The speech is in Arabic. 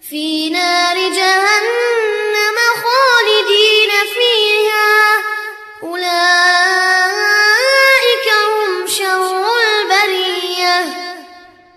في نار